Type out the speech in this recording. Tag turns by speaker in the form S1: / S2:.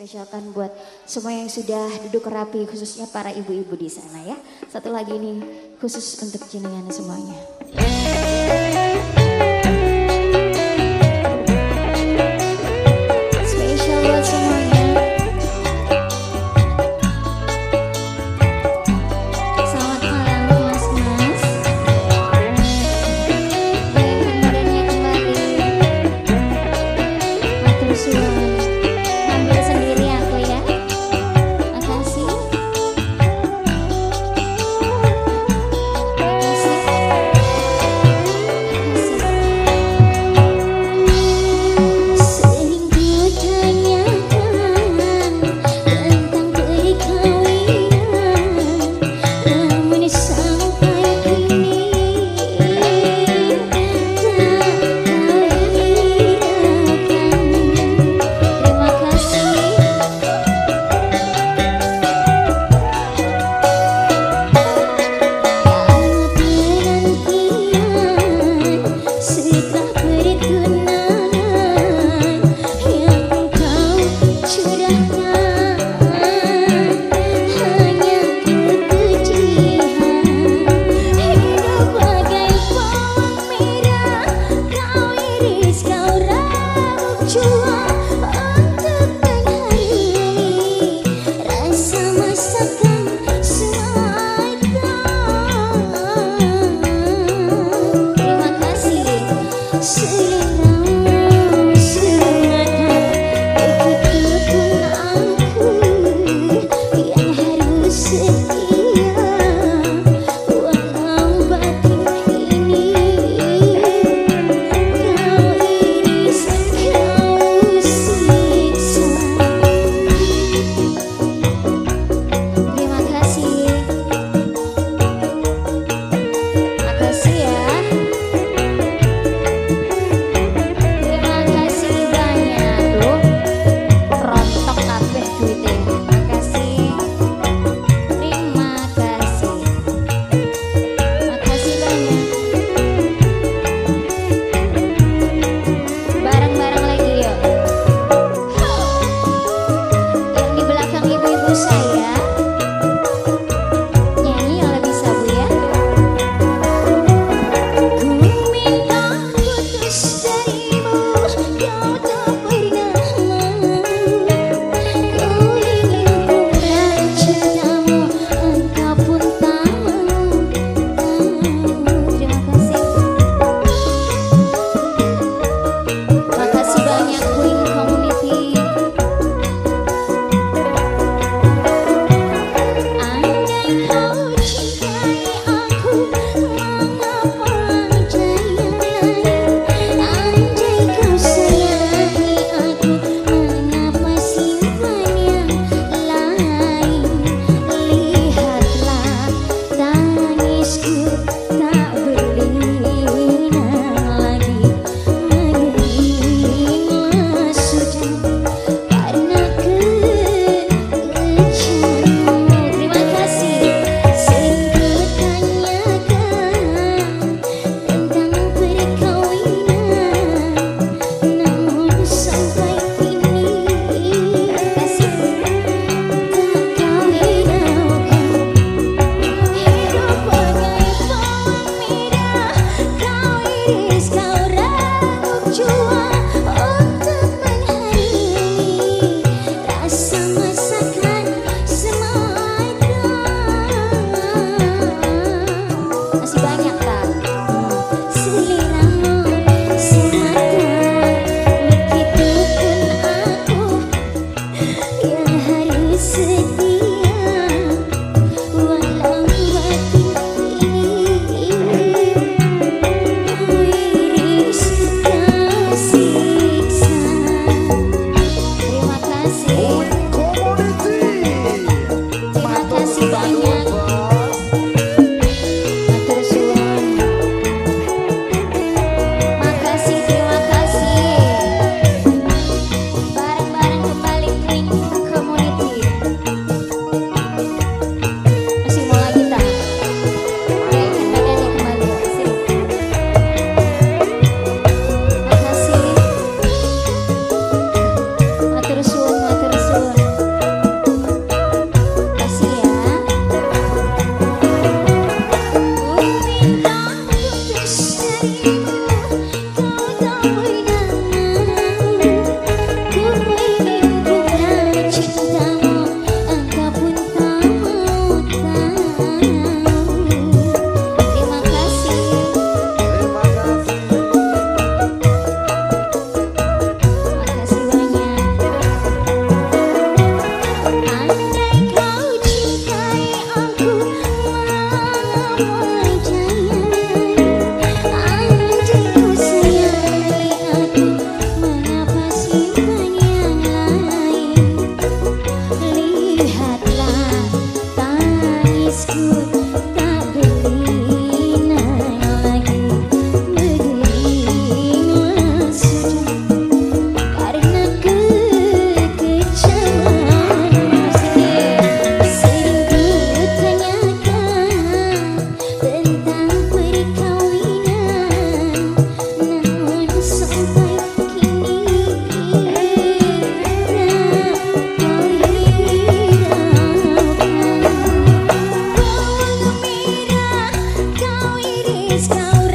S1: spesialkan buat semua yang sudah duduk rapi khususnya para ibu-ibu di sana ya. Satu lagi ini khusus untuk jenengan semuanya.
S2: bersama sekarang is coming.